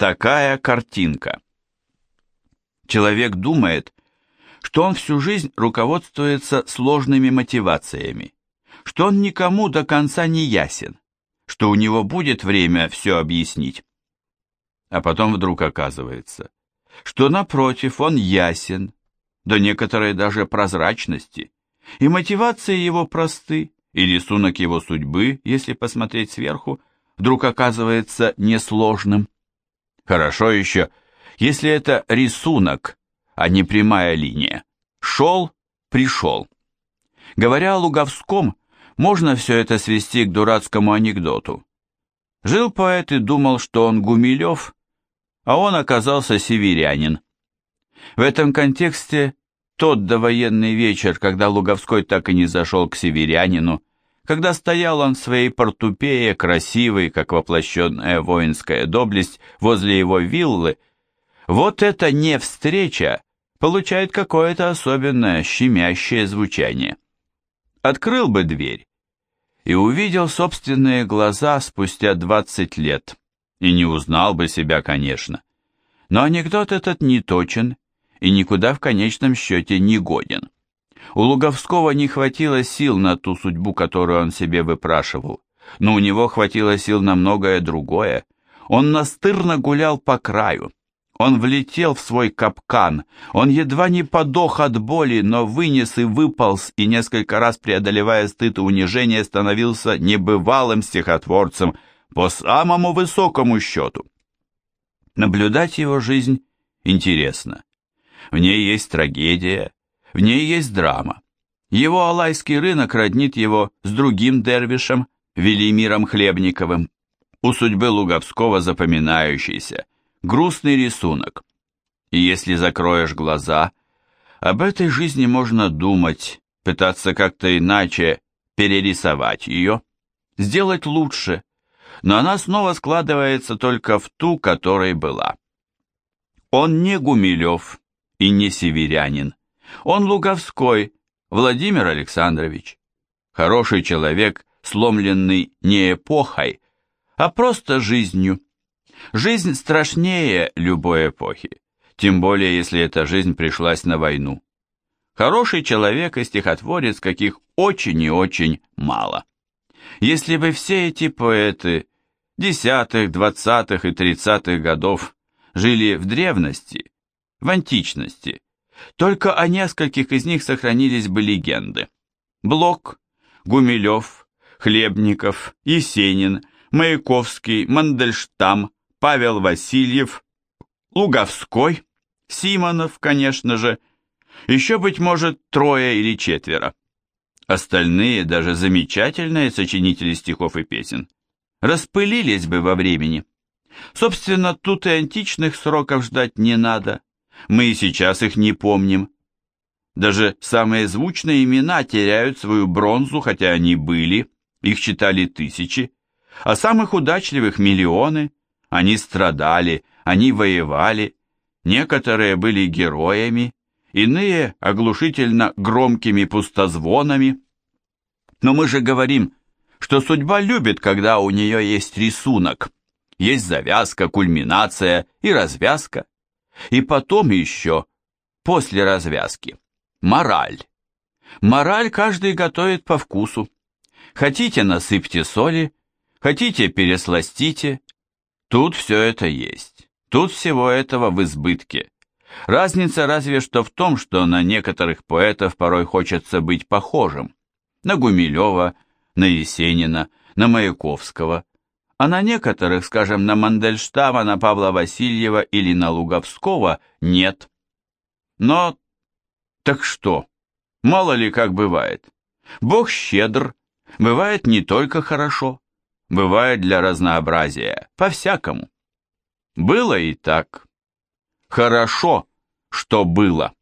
Такая картинка. Человек думает, что он всю жизнь руководствуется сложными мотивациями, что он никому до конца не ясен, что у него будет время все объяснить. А потом вдруг оказывается, что напротив он ясен, до некоторой даже прозрачности, и мотивации его просты, и рисунок его судьбы, если посмотреть сверху, вдруг оказывается несложным. Хорошо еще, если это рисунок, а не прямая линия. Шел, пришел. Говоря о Луговском, можно все это свести к дурацкому анекдоту. Жил поэт и думал, что он Гумилев, а он оказался северянин. В этом контексте тот довоенный вечер, когда Луговской так и не зашел к северянину, когда стоял он в своей портупее, красивый, как воплощенная воинская доблесть, возле его виллы, вот это не встреча получает какое-то особенное щемящее звучание. Открыл бы дверь и увидел собственные глаза спустя двадцать лет, и не узнал бы себя, конечно. Но анекдот этот не точен и никуда в конечном счете не годен. У Луговского не хватило сил на ту судьбу, которую он себе выпрашивал, но у него хватило сил на многое другое. Он настырно гулял по краю, он влетел в свой капкан, он едва не подох от боли, но вынес и выполз, и несколько раз преодолевая стыд и унижение, становился небывалым стихотворцем по самому высокому счету. Наблюдать его жизнь интересно. В ней есть трагедия, в ней есть драма. Его алайский рынок роднит его с другим дервишем, Велимиром Хлебниковым. У судьбы Луговского запоминающийся, грустный рисунок. И если закроешь глаза, об этой жизни можно думать, пытаться как-то иначе перерисовать ее, сделать лучше, но она снова складывается только в ту, которой была. Он не Гумилев, и не северянин. Он Луговской, Владимир Александрович. Хороший человек, сломленный не эпохой, а просто жизнью. Жизнь страшнее любой эпохи, тем более если эта жизнь пришлась на войну. Хороший человек и стихотворец, каких очень и очень мало. Если бы все эти поэты десятых, двадцатых и тридцатых годов жили в древности, в античности. Только о нескольких из них сохранились бы легенды. Блок, Гумилев, Хлебников, Есенин, Маяковский, Мандельштам, Павел Васильев, Луговской, Симонов, конечно же, еще, быть может, трое или четверо. Остальные, даже замечательные сочинители стихов и песен, распылились бы во времени. Собственно, тут и античных сроков ждать не надо. Мы и сейчас их не помним. Даже самые звучные имена теряют свою бронзу, хотя они были, их читали тысячи, а самых удачливых миллионы. Они страдали, они воевали, некоторые были героями, иные оглушительно громкими пустозвонами. Но мы же говорим, что судьба любит, когда у нее есть рисунок, есть завязка, кульминация и развязка. И потом еще, после развязки, мораль. Мораль каждый готовит по вкусу. Хотите, насыпьте соли, хотите, пересластите. Тут все это есть. Тут всего этого в избытке. Разница разве что в том, что на некоторых поэтов порой хочется быть похожим. На Гумилева, на Есенина, на Маяковского, а на некоторых, скажем, на Мандельштама, на Павла Васильева или на Луговского нет. Но так что? Мало ли как бывает. Бог щедр, бывает не только хорошо, бывает для разнообразия, по-всякому. Было и так. Хорошо, что было.